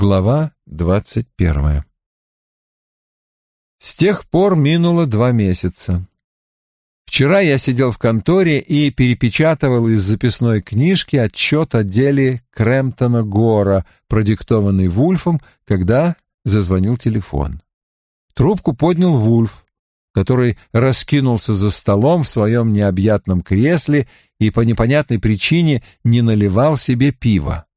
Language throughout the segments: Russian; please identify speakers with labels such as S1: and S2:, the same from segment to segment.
S1: Глава двадцать первая С тех пор минуло два месяца. Вчера я сидел в конторе и перепечатывал из записной книжки отчет о деле Кремптона Гора, продиктованный Вульфом, когда зазвонил телефон. Трубку поднял Вульф, который раскинулся за столом в своем необъятном кресле и по непонятной причине не наливал себе пива.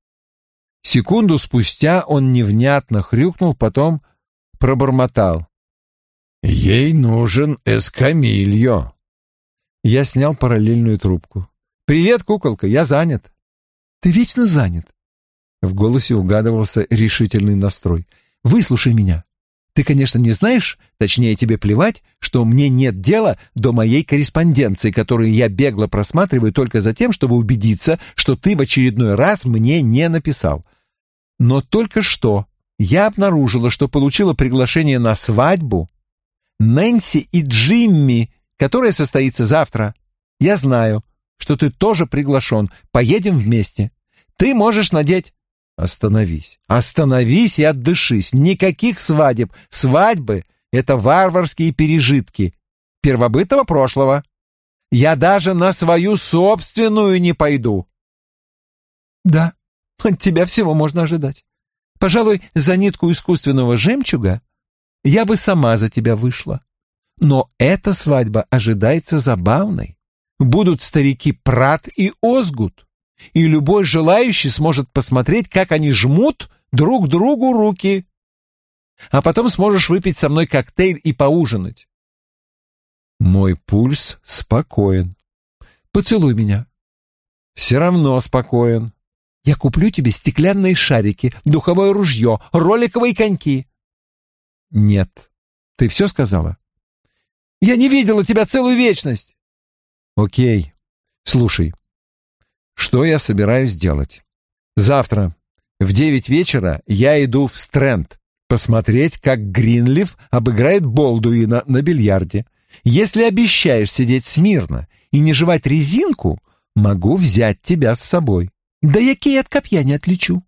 S1: Секунду спустя он невнятно хрюкнул, потом пробормотал. «Ей нужен эскамильо». Я снял параллельную трубку. «Привет, куколка, я занят». «Ты вечно занят». В голосе угадывался решительный настрой. «Выслушай меня. Ты, конечно, не знаешь, точнее тебе плевать, что мне нет дела до моей корреспонденции, которую я бегло просматриваю только за тем, чтобы убедиться, что ты в очередной раз мне не написал. Но только что я обнаружила, что получила приглашение на свадьбу Нэнси и Джимми, которая состоится завтра. Я знаю, что ты тоже приглашен. Поедем вместе. Ты можешь надеть Остановись. Остановись и отдышись. Никаких свадеб. Свадьбы — это варварские пережитки первобытного прошлого. Я даже на свою собственную не пойду. Да, от тебя всего можно ожидать. Пожалуй, за нитку искусственного жемчуга я бы сама за тебя вышла. Но эта свадьба ожидается забавной. Будут старики Прат и Озгут и любой желающий сможет посмотреть, как они жмут друг другу руки. А потом сможешь выпить со мной коктейль и поужинать. Мой пульс спокоен. Поцелуй меня. Все равно спокоен. Я куплю тебе стеклянные шарики, духовое ружье, роликовые коньки. Нет. Ты все сказала? Я не видела тебя целую вечность. Окей. Слушай, что я собираюсь делать? Завтра в девять вечера я иду в Стрэнд посмотреть, как Гринлиф обыграет Болдуина на бильярде. Если обещаешь сидеть смирно и не жевать резинку, могу взять тебя с собой. Да який от копья не отличу.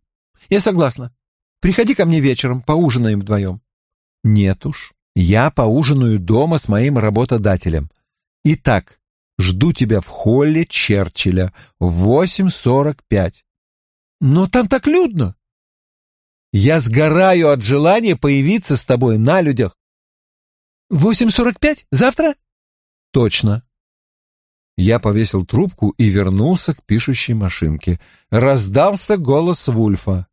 S1: Я согласна. Приходи ко мне вечером, поужинаем вдвоем. Нет уж, я поужинаю дома с моим работодателем. Итак, Жду тебя в холле Черчилля в 8.45. Но там так людно. Я сгораю от желания появиться с тобой на людях. 8.45? Завтра? Точно. Я повесил трубку и вернулся к пишущей машинке. Раздался голос Вульфа.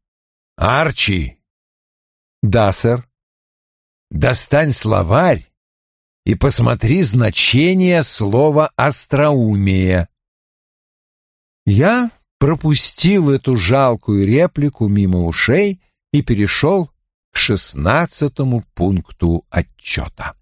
S1: «Арчи!» «Да, сэр». «Достань словарь и посмотри значение слова «остроумие». Я пропустил эту жалкую реплику мимо ушей и перешел к шестнадцатому пункту отчета.